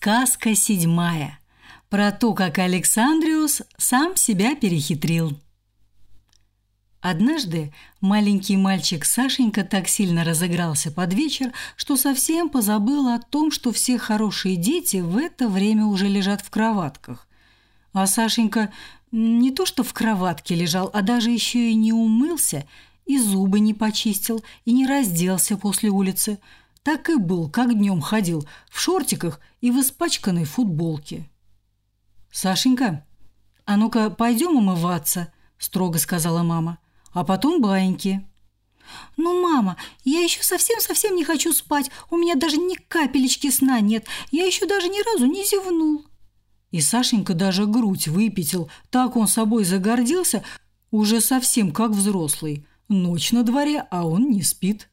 Сказка седьмая. Про то, как Александриус сам себя перехитрил. Однажды маленький мальчик Сашенька так сильно разыгрался под вечер, что совсем позабыл о том, что все хорошие дети в это время уже лежат в кроватках. А Сашенька не то что в кроватке лежал, а даже еще и не умылся, и зубы не почистил, и не разделся после улицы – так и был, как днем ходил, в шортиках и в испачканной футболке. «Сашенька, а ну-ка пойдем умываться», – строго сказала мама, – «а потом баиньки». «Ну, мама, я еще совсем-совсем не хочу спать, у меня даже ни капелечки сна нет, я еще даже ни разу не зевнул». И Сашенька даже грудь выпятил, так он собой загордился, уже совсем как взрослый. Ночь на дворе, а он не спит.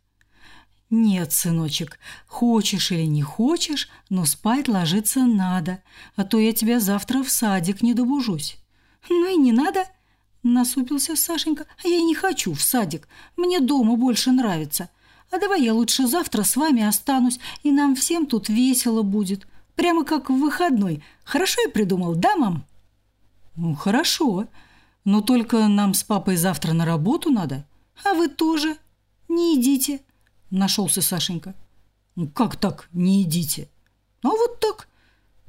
«Нет, сыночек, хочешь или не хочешь, но спать ложиться надо, а то я тебя завтра в садик не добужусь». «Ну и не надо», – насупился Сашенька. «А я не хочу в садик, мне дома больше нравится. А давай я лучше завтра с вами останусь, и нам всем тут весело будет. Прямо как в выходной. Хорошо я придумал, да, мам?» «Ну, хорошо, но только нам с папой завтра на работу надо». «А вы тоже не идите» нашелся Сашенька. «Ну, «Как так? Не идите?» «А вот так.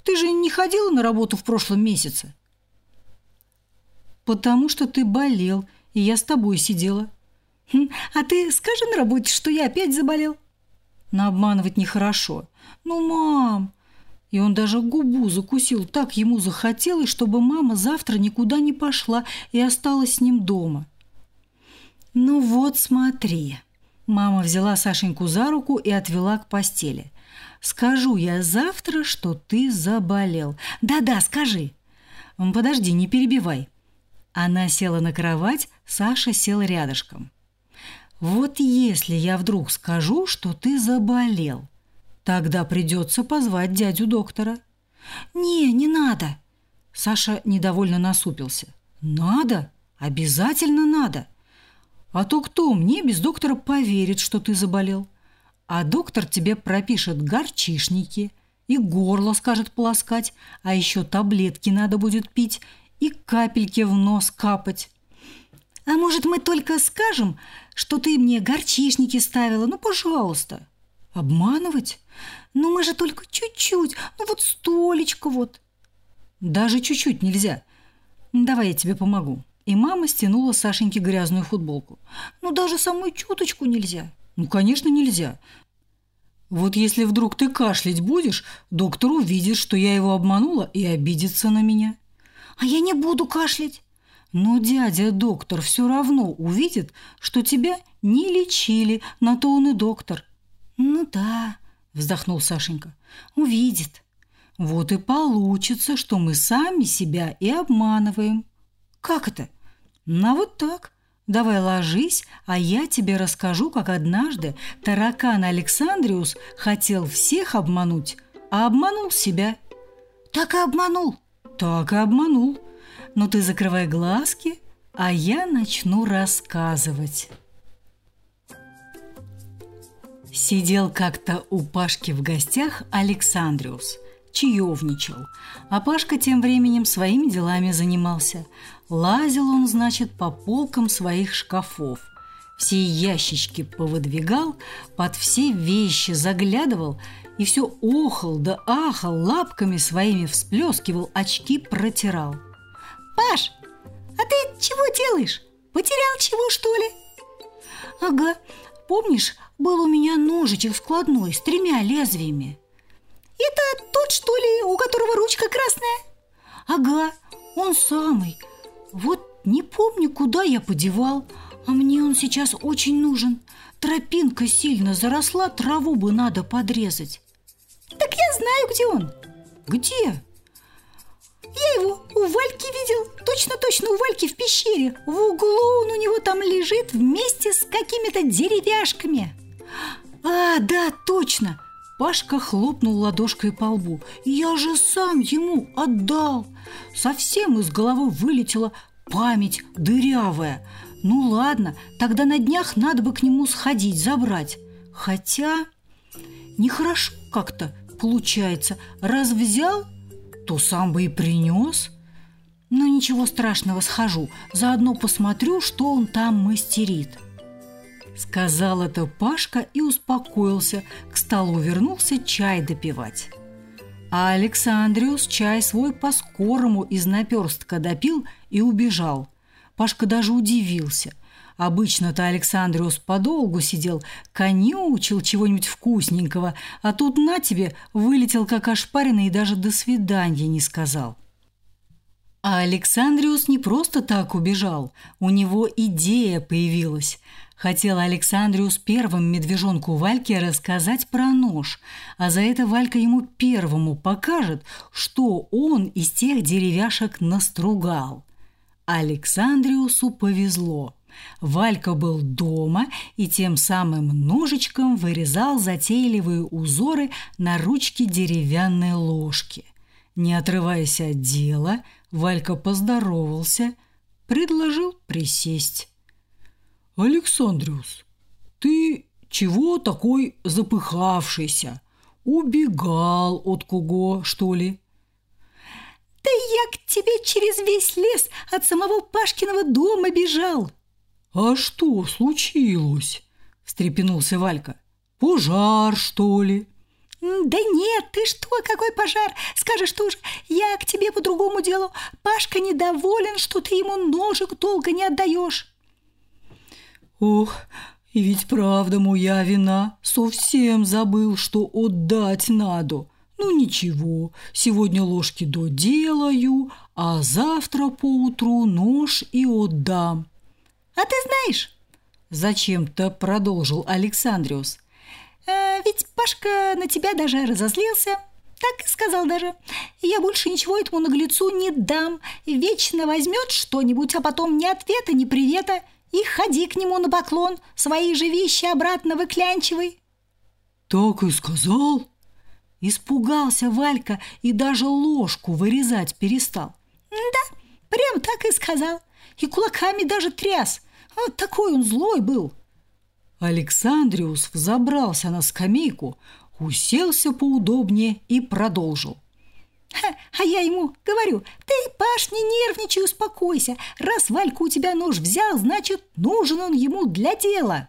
Ты же не ходила на работу в прошлом месяце?» «Потому что ты болел, и я с тобой сидела». Хм, «А ты скажи на работе, что я опять заболел?» «Но обманывать нехорошо». «Ну, мам!» И он даже губу закусил. Так ему захотелось, чтобы мама завтра никуда не пошла и осталась с ним дома. «Ну вот смотри», Мама взяла Сашеньку за руку и отвела к постели. «Скажу я завтра, что ты заболел. Да-да, скажи». «Подожди, не перебивай». Она села на кровать, Саша сел рядышком. «Вот если я вдруг скажу, что ты заболел, тогда придется позвать дядю доктора». «Не, не надо». Саша недовольно насупился. «Надо, обязательно надо. А то кто мне без доктора поверит, что ты заболел? А доктор тебе пропишет горчишники и горло скажет полоскать, а еще таблетки надо будет пить и капельки в нос капать. А может, мы только скажем, что ты мне горчишники ставила? Ну, пожалуйста. Обманывать? Ну, мы же только чуть-чуть, ну вот столечко вот. Даже чуть-чуть нельзя. Давай я тебе помогу. И мама стянула Сашеньке грязную футболку. «Ну, даже самую чуточку нельзя». «Ну, конечно, нельзя. Вот если вдруг ты кашлять будешь, доктор увидит, что я его обманула и обидится на меня». «А я не буду кашлять». Но дядя доктор все равно увидит, что тебя не лечили, на то он и доктор. Ну да, вздохнул Сашенька. Увидит. Вот и получится, что мы сами себя и обманываем. Как это? Ну вот так. Давай ложись, а я тебе расскажу, как однажды таракан Александриус хотел всех обмануть, а обманул себя. Так и обманул. Так и обманул. Но ты закрывай глазки, а я начну рассказывать. Сидел как-то у Пашки в гостях Александриус, чаевничал, а Пашка тем временем своими делами занимался – Лазил он, значит, по полкам своих шкафов. Все ящички повыдвигал, под все вещи заглядывал и все охал да ахал, лапками своими всплескивал, очки протирал. «Паш, а ты чего делаешь? Потерял чего, что ли?» «Ага, помнишь, был у меня ножичек складной с тремя лезвиями?» «Это тот, что ли, у которого ручка красная?» «Ага, он самый. Вот не помню, куда я подевал, а мне он сейчас очень нужен. Тропинка сильно заросла, траву бы надо подрезать. Так я знаю, где он. Где? Я его у Вальки видел. Точно-точно у Вальки в пещере. В углу он у него там лежит вместе с какими-то деревяшками. А, да, точно. Пашка хлопнул ладошкой по лбу. «Я же сам ему отдал!» Совсем из головы вылетела память дырявая. «Ну ладно, тогда на днях надо бы к нему сходить, забрать. Хотя нехорошо как-то, как получается, раз взял, то сам бы и принес. Но ничего страшного, схожу, заодно посмотрю, что он там мастерит. Сказал это Пашка и успокоился, к столу вернулся чай допивать. А Александриус чай свой по-скорому из наперстка допил и убежал. Пашка даже удивился. Обычно-то Александриус подолгу сидел, конючил чего-нибудь вкусненького, а тут на тебе вылетел как ошпаренный и даже до свидания не сказал. А Александриус не просто так убежал, у него идея появилась – Хотела Александриус первым медвежонку Вальке рассказать про нож, а за это Валька ему первому покажет, что он из тех деревяшек настругал. Александриусу повезло. Валька был дома и тем самым ножичком вырезал затейливые узоры на ручке деревянной ложки. Не отрываясь от дела, Валька поздоровался, предложил присесть. «Александриус, ты чего такой запыхавшийся? Убегал от кого, что ли?» «Да я к тебе через весь лес от самого Пашкиного дома бежал!» «А что случилось?» – встрепенулся Валька. «Пожар, что ли?» «Да нет, ты что, какой пожар? Скажешь тоже, я к тебе по другому делу. Пашка недоволен, что ты ему ножик долго не отдаешь». Ох, и ведь правда моя вина. Совсем забыл, что отдать надо. Ну ничего, сегодня ложки доделаю, а завтра поутру нож и отдам. А ты знаешь, зачем-то продолжил Александриус. Ведь Пашка на тебя даже разозлился. Так и сказал даже. Я больше ничего этому наглецу не дам. Вечно возьмет что-нибудь, а потом ни ответа, ни привета – и ходи к нему на поклон, свои же вещи обратно выклянчивай. Так и сказал? Испугался Валька и даже ложку вырезать перестал. Да, прям так и сказал. И кулаками даже тряс. Вот такой он злой был. Александриус взобрался на скамейку, уселся поудобнее и продолжил. А я ему говорю, ты, Паш, не нервничай, успокойся. Раз Валька у тебя нож взял, значит, нужен он ему для дела.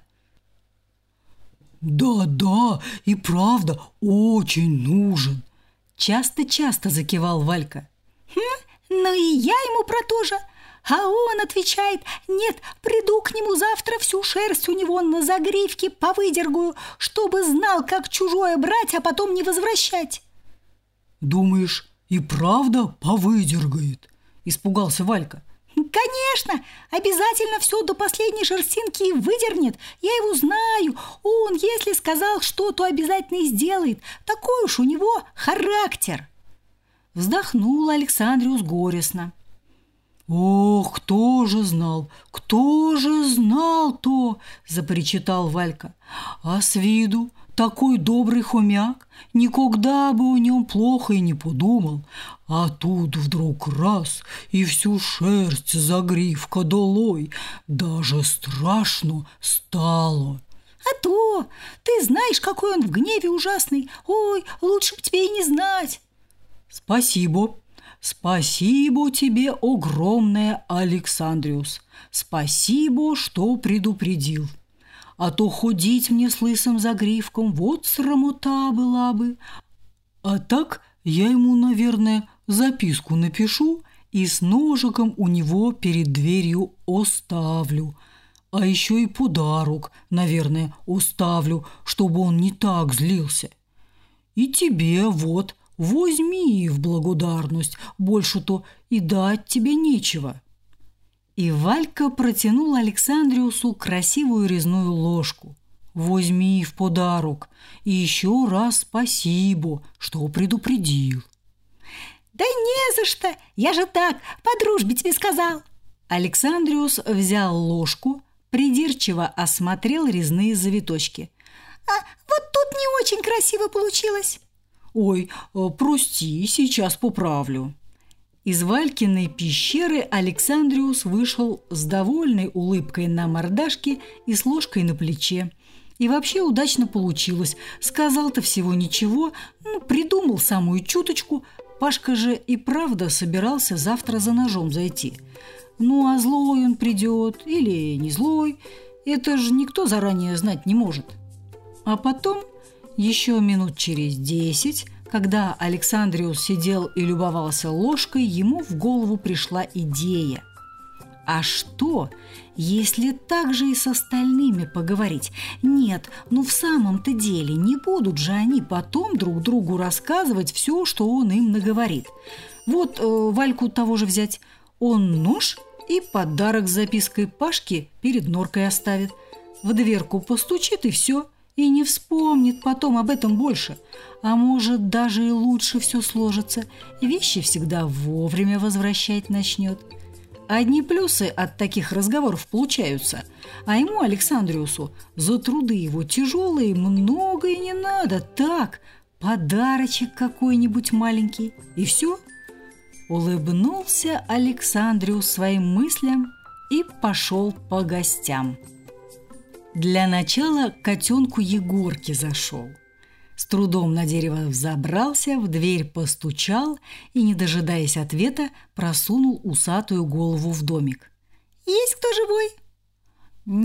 Да-да, и правда, очень нужен. Часто-часто закивал Валька. Хм, ну и я ему про то же. А он отвечает, нет, приду к нему завтра, всю шерсть у него на загривке повыдергаю, чтобы знал, как чужое брать, а потом не возвращать. Думаешь, и правда повыдергает?» – испугался Валька. «Конечно! Обязательно все до последней шерстинки выдернет. Я его знаю. Он, если сказал что, то обязательно и сделает. Такой уж у него характер!» Вздохнул Александриус горестно. «Ох, кто же знал, кто же знал-то!» – запричитал Валька. «А с виду такой добрый хомяк, никогда бы о нем плохо и не подумал. А тут вдруг раз, и всю шерсть загривка долой, даже страшно стало. А то, ты знаешь, какой он в гневе ужасный. Ой, лучше бы тебе и не знать. Спасибо, спасибо тебе огромное, Александриус. Спасибо, что предупредил а то ходить мне с лысым загривком, вот срамота была бы. А так я ему, наверное, записку напишу и с ножиком у него перед дверью оставлю. А еще и подарок, наверное, оставлю, чтобы он не так злился. И тебе вот, возьми в благодарность, больше-то и дать тебе нечего». И Валька протянул Александриусу красивую резную ложку. «Возьми в подарок и еще раз спасибо, что предупредил». «Да не за что! Я же так, по дружбе тебе сказал!» Александриус взял ложку, придирчиво осмотрел резные завиточки. «А вот тут не очень красиво получилось!» «Ой, э, прости, сейчас поправлю!» Из Валькиной пещеры Александриус вышел с довольной улыбкой на мордашке и с ложкой на плече. И вообще удачно получилось. Сказал-то всего ничего, ну, придумал самую чуточку. Пашка же и правда собирался завтра за ножом зайти. Ну, а злой он придет или не злой, это же никто заранее знать не может. А потом, еще минут через десять, когда Александриус сидел и любовался ложкой, ему в голову пришла идея. А что, если так же и с остальными поговорить? Нет, ну в самом-то деле не будут же они потом друг другу рассказывать все, что он им наговорит. Вот э, Вальку того же взять. Он нож и подарок с запиской Пашки перед норкой оставит. В дверку постучит и все. И не вспомнит потом об этом больше. А может, даже и лучше все сложится. Вещи всегда вовремя возвращать начнет. Одни плюсы от таких разговоров получаются, а ему, Александриусу, за труды его тяжелые много и не надо. Так, подарочек какой-нибудь маленький, и все. Улыбнулся Александриус своим мыслям и пошел по гостям. Для начала котенку Егорке зашел – с трудом на дерево взобрался, в дверь постучал и, не дожидаясь ответа, просунул усатую голову в домик. «Есть кто живой?»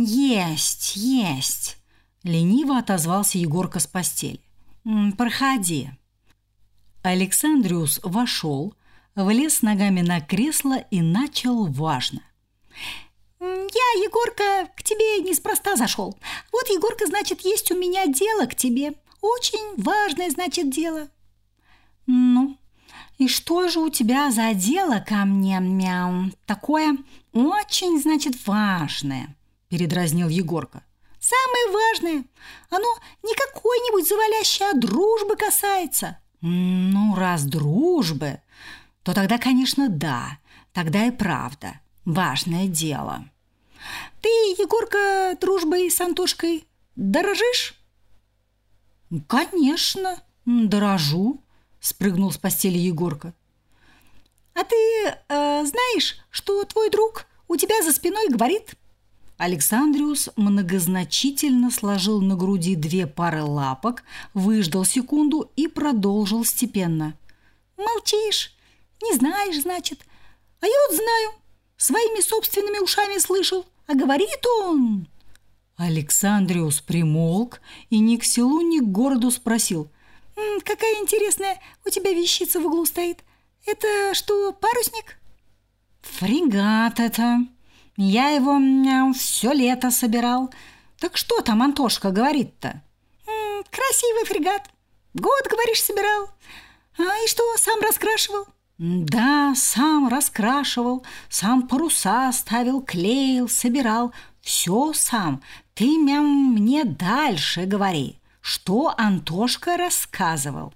«Есть, есть!» – лениво отозвался Егорка с постели. «Проходи». Александриус вошел, влез ногами на кресло и начал важно. «Я, Егорка, к тебе неспроста зашел. Вот, Егорка, значит, есть у меня дело к тебе. Очень важное, значит, дело. Ну, и что же у тебя за дело ко мне, мяу? Такое очень, значит, важное, передразнил Егорка. Самое важное. Оно не какой-нибудь завалящей, а дружбы касается. Ну, раз дружбы, то тогда, конечно, да. Тогда и правда. Важное дело. Ты, Егорка, дружбой с Антошкой дорожишь? «Конечно, дорожу», – спрыгнул с постели Егорка. «А ты э, знаешь, что твой друг у тебя за спиной говорит?» Александриус многозначительно сложил на груди две пары лапок, выждал секунду и продолжил степенно. «Молчишь? Не знаешь, значит? А я вот знаю, своими собственными ушами слышал, а говорит он...» Александриус примолк и ни к селу, ни к городу спросил. «Какая интересная у тебя вещица в углу стоит. Это что, парусник?» «Фрегат это. Я его все лето собирал. Так что там Антошка говорит-то?» «Красивый фрегат. Год, говоришь, собирал. А и что, сам раскрашивал?» «Да, сам раскрашивал, сам паруса ставил, клеил, собирал. Все сам. Ты мям мне дальше говори, что Антошка рассказывал.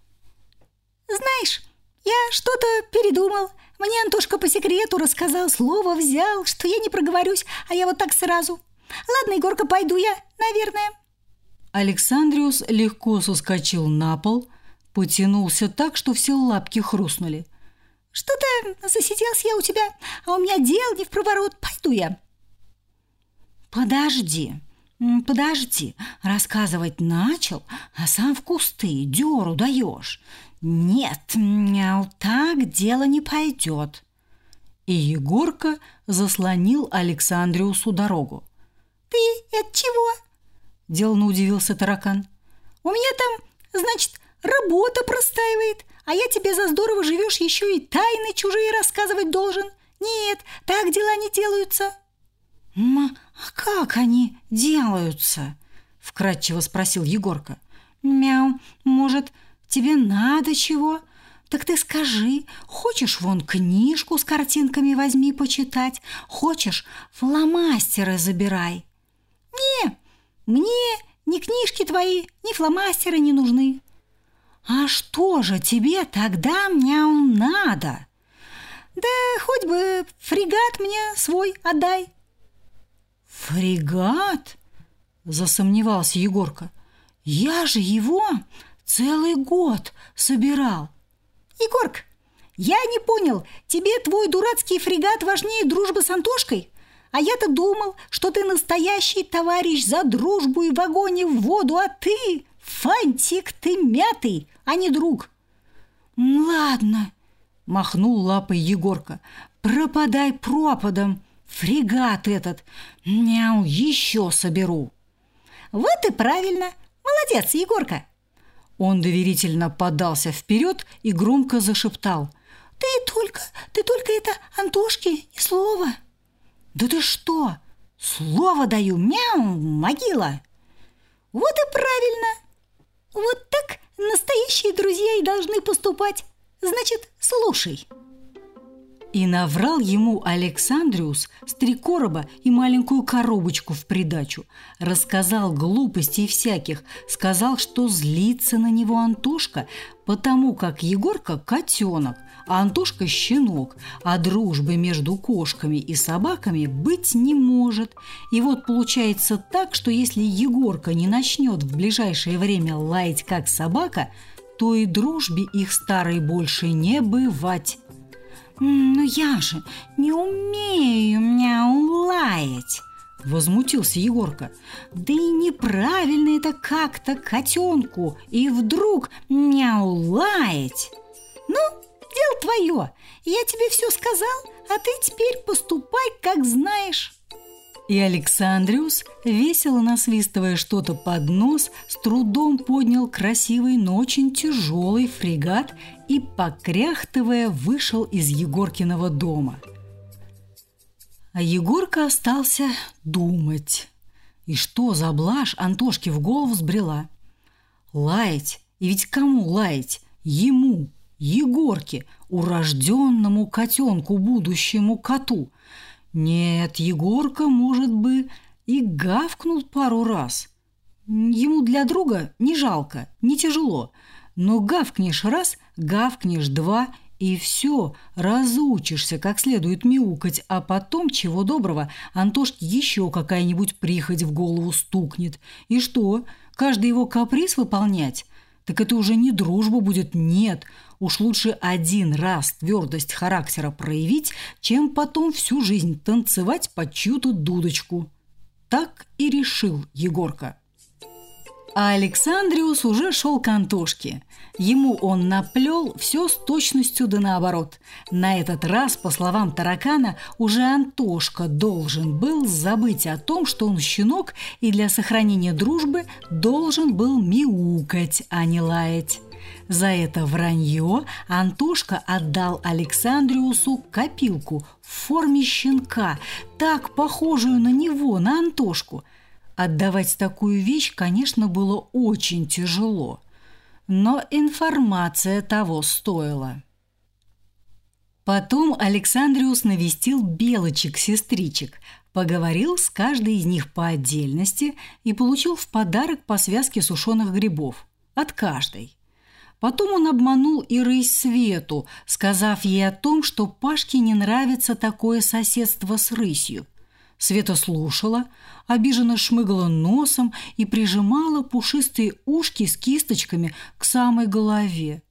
Знаешь, я что-то передумал. Мне Антошка по секрету рассказал, слово взял, что я не проговорюсь, а я вот так сразу. Ладно, Егорка, пойду я, наверное. Александриус легко соскочил на пол, потянулся так, что все лапки хрустнули. Что-то засиделся я у тебя, а у меня дел не в проворот. Пойду я. Подожди, подожди, рассказывать начал, а сам в кусты дёру даешь. Нет, так дело не пойдет. И Егорка заслонил Александриусу дорогу. «Ты от чего?» – деланно удивился таракан. «У меня там, значит, работа простаивает, а я тебе за здорово живешь еще и тайны чужие рассказывать должен. Нет, так дела не делаются». «Ма, а как они делаются?» – вкратчиво спросил Егорка. «Мяу, может, тебе надо чего? Так ты скажи, хочешь вон книжку с картинками возьми почитать, хочешь фломастеры забирай». «Не, мне ни книжки твои, ни фломастеры не нужны». «А что же тебе тогда, мяу, надо?» «Да хоть бы фрегат мне свой отдай». «Фрегат?» – засомневался Егорка. «Я же его целый год собирал». «Егорк, я не понял, тебе твой дурацкий фрегат важнее дружбы с Антошкой? А я-то думал, что ты настоящий товарищ за дружбу и в огонь и в воду, а ты, фантик, ты мятый, а не друг. Ладно, махнул лапой Егорка. Пропадай пропадом, фрегат этот. Мяу, еще соберу. Вот и правильно. Молодец, Егорка. Он доверительно подался вперед и громко зашептал. Ты только, ты только это Антошке ни слова. Да ты что? Слово даю, мяу, могила. Вот и правильно. Вот так настоящие друзья и должны поступать. Значит, слушай. И наврал ему Александриус с три короба и маленькую коробочку в придачу. Рассказал глупостей всяких, сказал, что злится на него Антошка, потому как Егорка – котенок, а Антошка – щенок, а дружбы между кошками и собаками быть не может. И вот получается так, что если Егорка не начнет в ближайшее время лаять как собака, то и дружбе их старой больше не бывать. «Но я же не умею меня улаять!» Возмутился Егорка. «Да и неправильно это как-то котенку и вдруг мяу лаять!» «Ну, твое, я тебе все сказал, а ты теперь поступай, как знаешь!» И Александриус, весело насвистывая что-то под нос, с трудом поднял красивый, но очень тяжелый фрегат и, покряхтывая, вышел из Егоркиного дома. А Егорка остался думать. И что за блажь Антошке в голову сбрела? Лаять. И ведь кому лаять? Ему, Егорке, урожденному котенку, будущему коту – нет, Егорка, может бы, и гавкнул пару раз. Ему для друга не жалко, не тяжело. Но гавкнешь раз, гавкнешь два, и все, разучишься как следует мяукать, а потом, чего доброго, Антошке еще какая-нибудь прихоть в голову стукнет. И что, каждый его каприз выполнять? Так это уже не дружба будет, нет – Уж лучше один раз твердость характера проявить, чем потом всю жизнь танцевать под чью-то дудочку. Так и решил Егорка. А Александриус уже шел к Антошке. Ему он наплел все с точностью да наоборот. На этот раз, по словам таракана, уже Антошка должен был забыть о том, что он щенок и для сохранения дружбы должен был мяукать, а не лаять. За это вранье Антошка отдал Александриусу копилку в форме щенка, так похожую на него, на Антошку. Отдавать такую вещь, конечно, было очень тяжело, но информация того стоила. Потом Александриус навестил белочек-сестричек, поговорил с каждой из них по отдельности и получил в подарок по связке сушеных грибов. От каждой. Потом он обманул и рысь Свету, сказав ей о том, что Пашке не нравится такое соседство с рысью. Света слушала, обиженно шмыгала носом и прижимала пушистые ушки с кисточками к самой голове.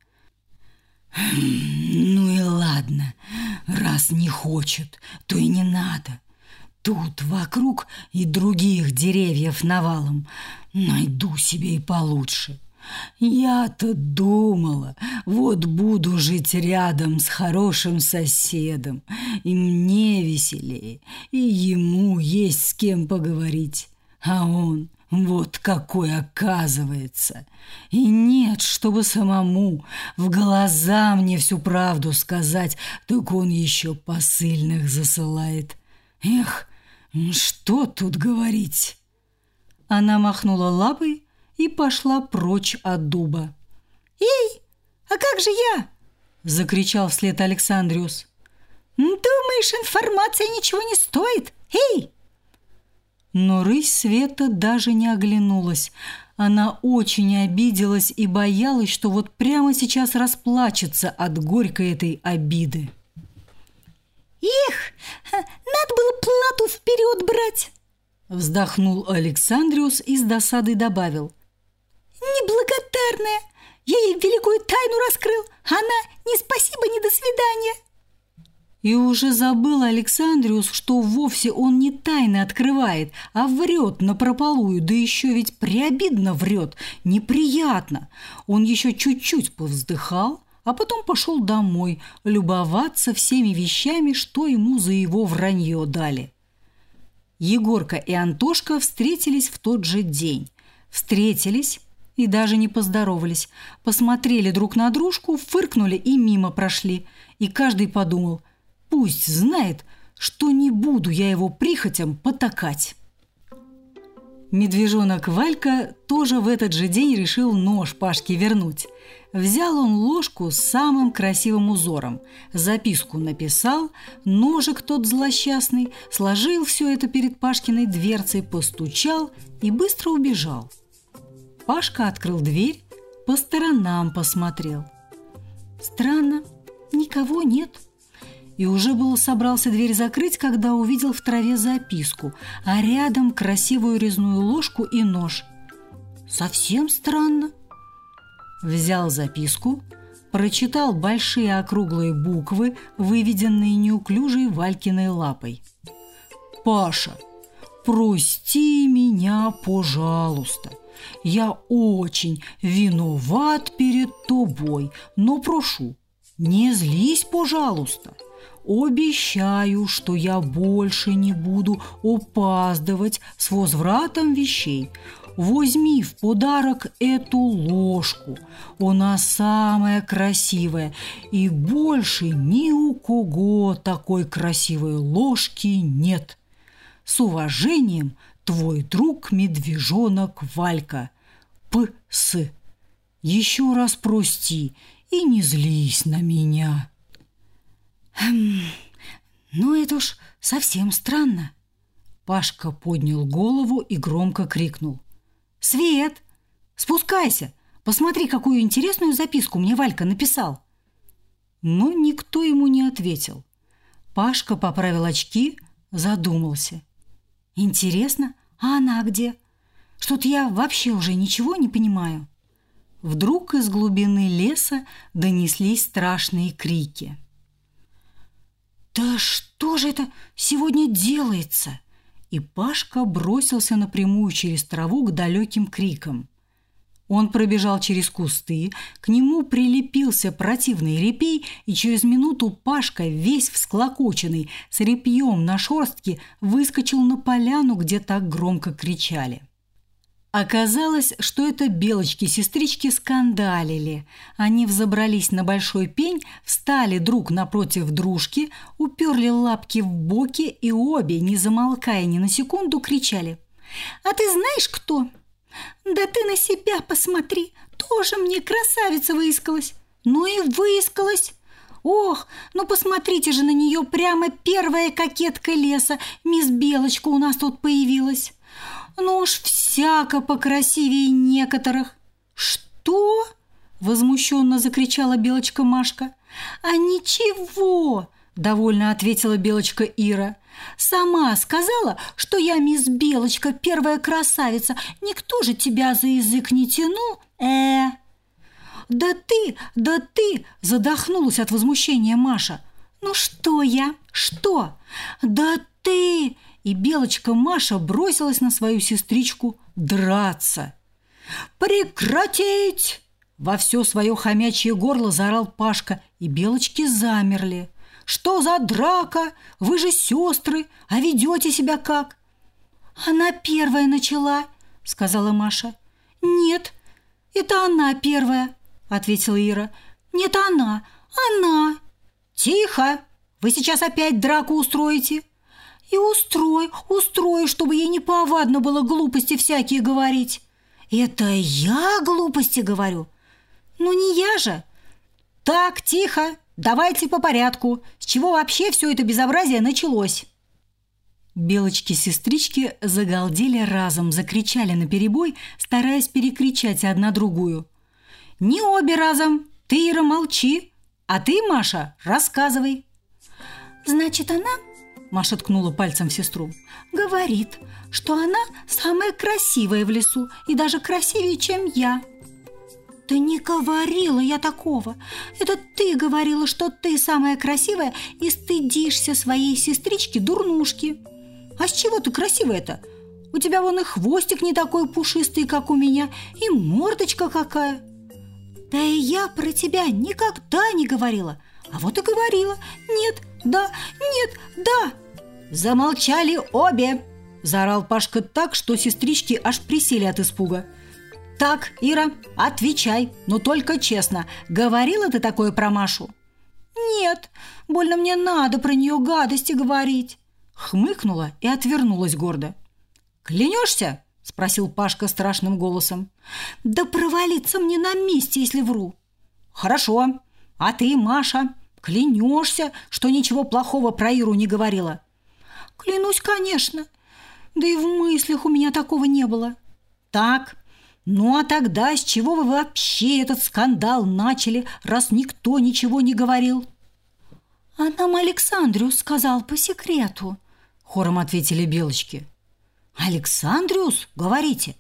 «Ну и ладно, раз не хочет, то и не надо. Тут вокруг и других деревьев навалом. Найду себе и получше. Я-то думала, вот буду жить рядом с хорошим соседом, и мне веселее, и ему есть с кем поговорить. А он вот какой оказывается. И нет, чтобы самому в глаза мне всю правду сказать, так он еще посыльных засылает. Эх, что тут говорить? Она махнула лапой и пошла прочь от дуба. «Эй, а как же я?» – закричал вслед Александриус. «Думаешь, информация ничего не стоит? Эй!» Но рысь Света даже не оглянулась. Она очень обиделась и боялась, что вот прямо сейчас расплачется от горькой этой обиды. «Эх, надо было плату вперед брать!» Вздохнул Александриус и с досадой добавил – Неблагодарная! Я ей великую тайну раскрыл, она ни спасибо, ни до свидания. И уже забыл Александриус, что вовсе он не тайны открывает, а врет напропалую, да еще ведь приобидно врет, неприятно. Он еще чуть-чуть повздыхал, а потом пошел домой любоваться всеми вещами, что ему за его вранье дали. Егорка и Антошка встретились в тот же день. Встретились и даже не поздоровались. Посмотрели друг на дружку, фыркнули и мимо прошли. И каждый подумал – Пусть знает, что не буду я его прихотям потакать. Медвежонок Валька тоже в этот же день решил нож Пашке вернуть. Взял он ложку с самым красивым узором, записку написал, ножик тот злосчастный, сложил все это перед Пашкиной дверцей, постучал и быстро убежал. Пашка открыл дверь, по сторонам посмотрел. Странно, никого нет – и уже было собрался дверь закрыть, когда увидел в траве записку, а рядом красивую резную ложку и нож. Совсем странно. Взял записку, прочитал большие округлые буквы, выведенные неуклюжей Валькиной лапой. «Паша, прости меня, пожалуйста. Я очень виноват перед тобой, но прошу, не злись, пожалуйста. Обещаю, что я больше не буду опаздывать с возвратом вещей. Возьми в подарок эту ложку. Она самая красивая, и больше ни у кого такой красивой ложки нет. С уважением, твой друг медвежонок Валька. П.С. Еще раз прости и не злись на меня. Хм, ну это уж совсем странно. Пашка поднял голову и громко крикнул. «Свет! Спускайся! Посмотри, какую интересную записку мне Валька написал!» Но никто ему не ответил. Пашка поправил очки, задумался. «Интересно, а она где? Что-то я вообще уже ничего не понимаю». Вдруг из глубины леса донеслись страшные крики – «Да что же это сегодня делается?» И Пашка бросился напрямую через траву к далеким крикам. Он пробежал через кусты, к нему прилепился противный репей, и через минуту Пашка, весь всклокоченный, с репьем на шорстке, выскочил на поляну, где так громко кричали. Оказалось, что это белочки-сестрички скандалили. Они взобрались на большой пень, встали друг напротив дружки, уперли лапки в боки и обе, не замолкая ни на секунду, кричали. «А ты знаешь, кто?» «Да ты на себя посмотри! Тоже мне красавица выискалась!» «Ну и выискалась!» Ох, ну посмотрите же на нее, прямо первая кокетка леса, мисс Белочка у нас тут появилась. Ну уж всяко покрасивее некоторых. Что? Возмущенно закричала Белочка Машка. А ничего, довольно ответила Белочка Ира. Сама сказала, что я мисс Белочка, первая красавица. Никто же тебя за язык не тянул. Э, да ты, да ты, задохнулась от возмущения Маша. Ну что я? Что? Да ты, и белочка Маша бросилась на свою сестричку драться. «Прекратить!» Во все свое хомячье горло заорал Пашка, и белочки замерли. «Что за драка? Вы же сестры, а ведете себя как?» «Она первая начала», — сказала Маша. «Нет, это она первая», — ответила Ира. «Нет, она, она». «Тихо! Вы сейчас опять драку устроите?» И устрой, устрой, чтобы ей неповадно было глупости всякие говорить. Это я глупости говорю? Ну не я же. Так, тихо, давайте по порядку. С чего вообще все это безобразие началось? Белочки-сестрички загалдели разом, закричали на перебой, стараясь перекричать одна другую. «Не обе разом! Ты, Ира, молчи! А ты, Маша, рассказывай!» «Значит, она Маша ткнула пальцем в сестру. «Говорит, что она самая красивая в лесу и даже красивее, чем я». Да не говорила я такого. Это ты говорила, что ты самая красивая и стыдишься своей сестрички-дурнушки. А с чего ты красивая-то? У тебя вон и хвостик не такой пушистый, как у меня, и мордочка какая. Да и я про тебя никогда не говорила. А вот и говорила. Нет, да, нет, да. Замолчали обе, заорал Пашка так, что сестрички аж присели от испуга. Так, Ира, отвечай, но только честно. Говорила ты такое про Машу? Нет, больно мне надо про нее гадости говорить. Хмыкнула и отвернулась гордо. Клянешься? спросил Пашка страшным голосом. Да провалиться мне на месте, если вру. Хорошо. А ты, Маша, клянешься, что ничего плохого про Иру не говорила? Клянусь, конечно. Да и в мыслях у меня такого не было. Так, ну а тогда с чего вы вообще этот скандал начали, раз никто ничего не говорил? А нам Александриус сказал по секрету, хором ответили белочки. Александриус, говорите?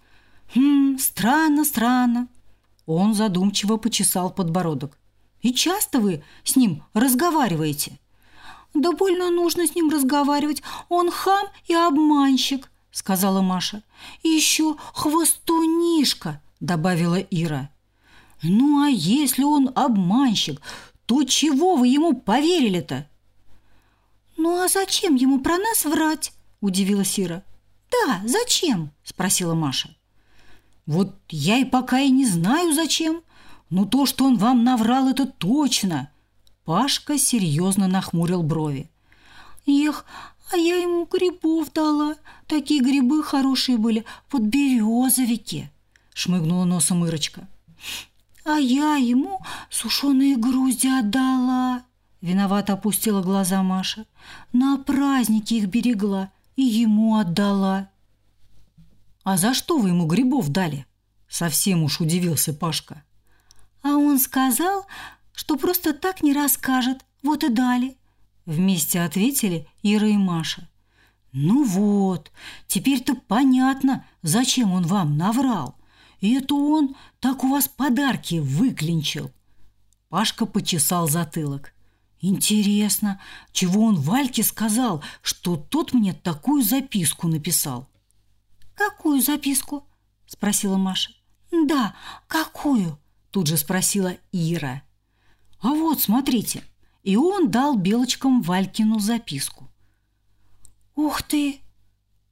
Хм, странно, странно. Он задумчиво почесал подбородок. И часто вы с ним разговариваете? Да больно нужно с ним разговаривать. Он хам и обманщик сказала Маша. «И еще хвостунишка», – добавила Ира. «Ну а если он обманщик, то чего вы ему поверили-то?» «Ну а зачем ему про нас врать?» – удивилась Ира. «Да, зачем?» – спросила Маша. «Вот я и пока и не знаю, зачем. Но то, что он вам наврал, это точно». Пашка серьезно нахмурил брови. «Эх, а я ему грибов дала. Такие грибы хорошие были, вот березовики, шмыгнула носом Ирочка. А я ему сушеные грузди отдала. Виновато опустила глаза Маша. На празднике их берегла и ему отдала. А за что вы ему грибов дали? Совсем уж удивился Пашка. А он сказал, что просто так не расскажет. Вот и дали. Вместе ответили Ира и Маша. «Ну вот, теперь-то понятно, зачем он вам наврал. И это он так у вас подарки выклинчил». Пашка почесал затылок. «Интересно, чего он Вальке сказал, что тот мне такую записку написал?» «Какую записку?» – спросила Маша. «Да, какую?» – тут же спросила Ира. «А вот, смотрите» и он дал Белочкам Валькину записку. «Ух ты!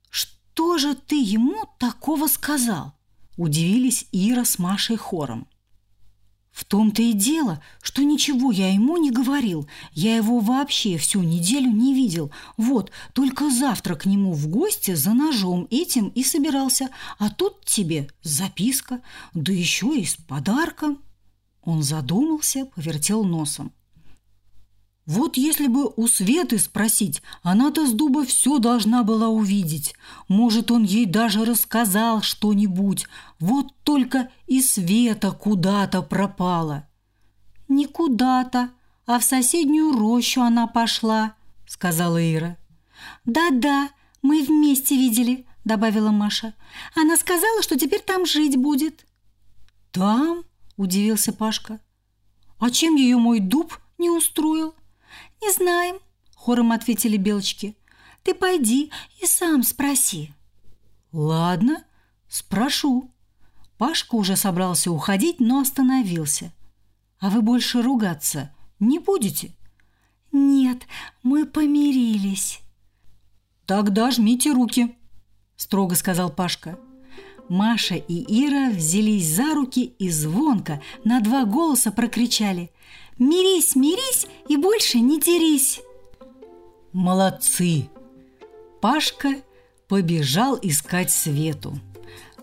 Что же ты ему такого сказал?» – удивились Ира с Машей хором. «В том-то и дело, что ничего я ему не говорил. Я его вообще всю неделю не видел. Вот, только завтра к нему в гости за ножом этим и собирался. А тут тебе записка, да еще и с подарком». Он задумался, повертел носом. Вот если бы у Светы спросить, она-то с дуба все должна была увидеть. Может, он ей даже рассказал что-нибудь. Вот только и Света куда-то пропала. «Не куда-то, а в соседнюю рощу она пошла», — сказала Ира. «Да-да, мы вместе видели», — добавила Маша. «Она сказала, что теперь там жить будет». «Там?» — удивился Пашка. «А чем ее мой дуб не устроил?» «Не знаем», — хором ответили белочки. «Ты пойди и сам спроси». «Ладно, спрошу». Пашка уже собрался уходить, но остановился. «А вы больше ругаться не будете?» «Нет, мы помирились». «Тогда жмите руки», — строго сказал Пашка. Маша и Ира взялись за руки и звонко на два голоса прокричали «Мирись, мирись и больше не дерись!» Молодцы! Пашка побежал искать Свету.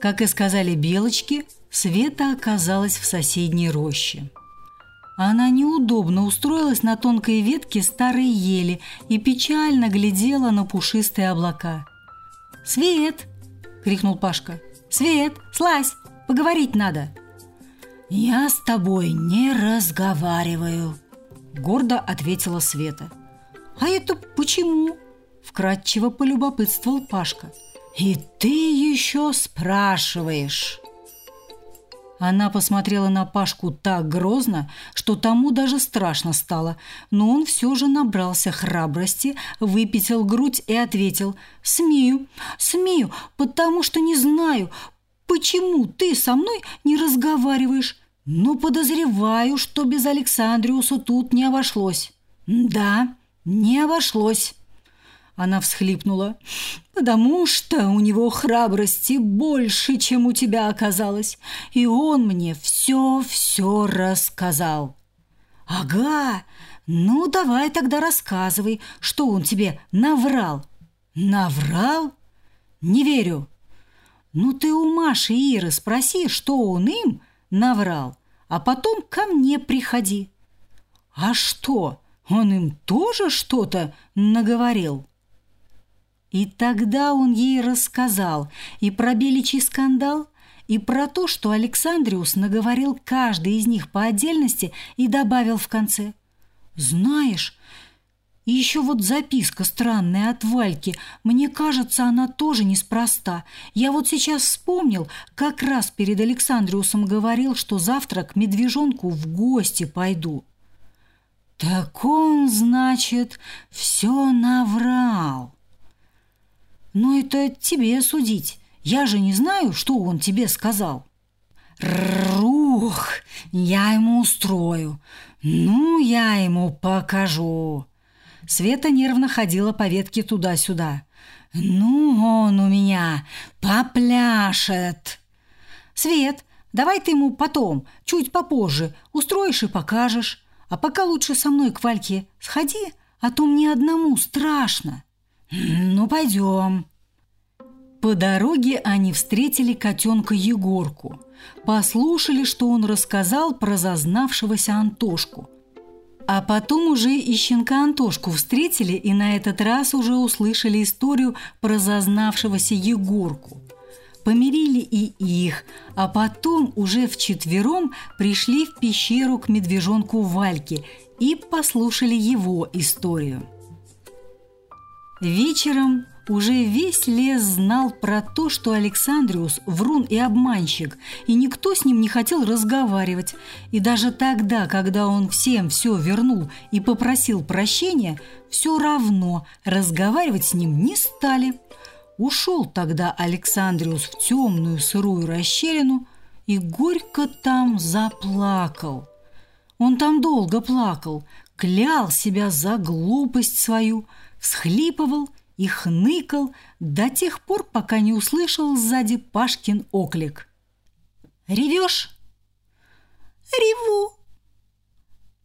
Как и сказали белочки, Света оказалась в соседней роще. Она неудобно устроилась на тонкой ветке старой ели и печально глядела на пушистые облака. «Свет!» – крикнул Пашка. «Свет, слазь, поговорить надо!» «Я с тобой не разговариваю», – гордо ответила Света. «А это почему?» – вкратчиво полюбопытствовал Пашка. «И ты еще спрашиваешь?» Она посмотрела на Пашку так грозно, что тому даже страшно стало, но он все же набрался храбрости, выпятил грудь и ответил «Смею, смею, потому что не знаю, почему ты со мной не разговариваешь, но подозреваю, что без Александриуса тут не обошлось». «Да, не обошлось». Она всхлипнула. «Потому что у него храбрости больше, чем у тебя оказалось, и он мне все-все рассказал». «Ага, ну давай тогда рассказывай, что он тебе наврал». «Наврал? Не верю». «Ну ты у Маши и Иры спроси, что он им наврал, а потом ко мне приходи». «А что, он им тоже что-то наговорил?» И тогда он ей рассказал и про беличий скандал, и про то, что Александриус наговорил каждый из них по отдельности и добавил в конце. «Знаешь, и еще вот записка странная от Вальки. Мне кажется, она тоже неспроста. Я вот сейчас вспомнил, как раз перед Александриусом говорил, что завтра к медвежонку в гости пойду». «Так он, значит, все наврал». Но это тебе судить. Я же не знаю, что он тебе сказал. Рух, я ему устрою. Ну, я ему покажу. Света нервно ходила по ветке туда-сюда. Ну, он у меня попляшет. Свет, давай ты ему потом, чуть попозже, устроишь и покажешь. А пока лучше со мной к Вальке сходи, а то мне одному страшно. «Ну, пойдем». По дороге они встретили котенка Егорку. Послушали, что он рассказал про зазнавшегося Антошку. А потом уже и щенка Антошку встретили и на этот раз уже услышали историю про зазнавшегося Егорку. Помирили и их, а потом уже вчетвером пришли в пещеру к медвежонку Вальке и послушали его историю. Вечером уже весь лес знал про то, что Александриус – врун и обманщик, и никто с ним не хотел разговаривать. И даже тогда, когда он всем все вернул и попросил прощения, все равно разговаривать с ним не стали. Ушел тогда Александриус в темную сырую расщелину и горько там заплакал. Он там долго плакал, клял себя за глупость свою – всхлипывал и хныкал до тех пор, пока не услышал сзади Пашкин оклик. «Ревешь?» «Реву!»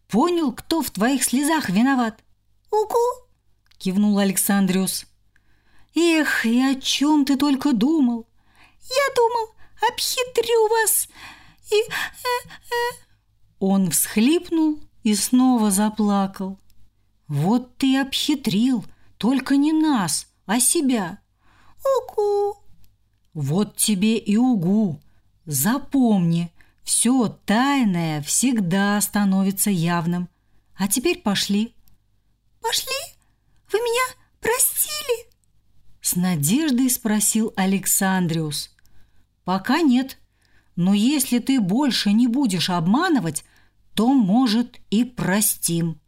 «Понял, кто в твоих слезах виноват?» «Угу!» – кивнул Александриус. «Эх, и о чем ты только думал?» «Я думал, обхитрю вас и...» э, э. Он всхлипнул и снова заплакал. Вот ты обхитрил, только не нас, а себя. Угу. Вот тебе и угу. Запомни, все тайное всегда становится явным. А теперь пошли. Пошли? Вы меня простили? С надеждой спросил Александриус. Пока нет. Но если ты больше не будешь обманывать, то, может, и простим.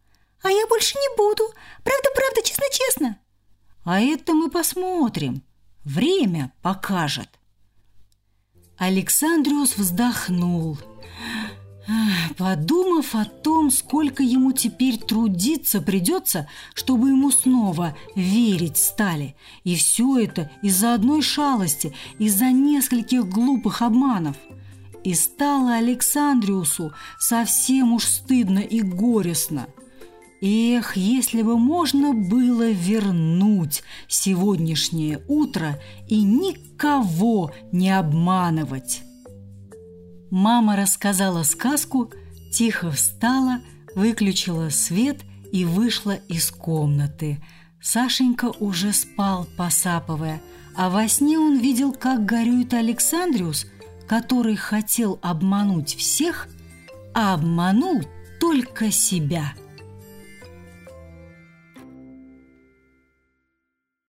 А я больше не буду. Правда-правда, честно-честно. А это мы посмотрим. Время покажет. Александриус вздохнул. Подумав о том, сколько ему теперь трудиться придется, чтобы ему снова верить стали. И все это из-за одной шалости, из-за нескольких глупых обманов. И стало Александриусу совсем уж стыдно и горестно – Эх, если бы можно было вернуть сегодняшнее утро и никого не обманывать. Мама рассказала сказку, тихо встала, выключила свет и вышла из комнаты. Сашенька уже спал, посапывая, а во сне он видел, как горюет Александриус, который хотел обмануть всех, а обманул только себя –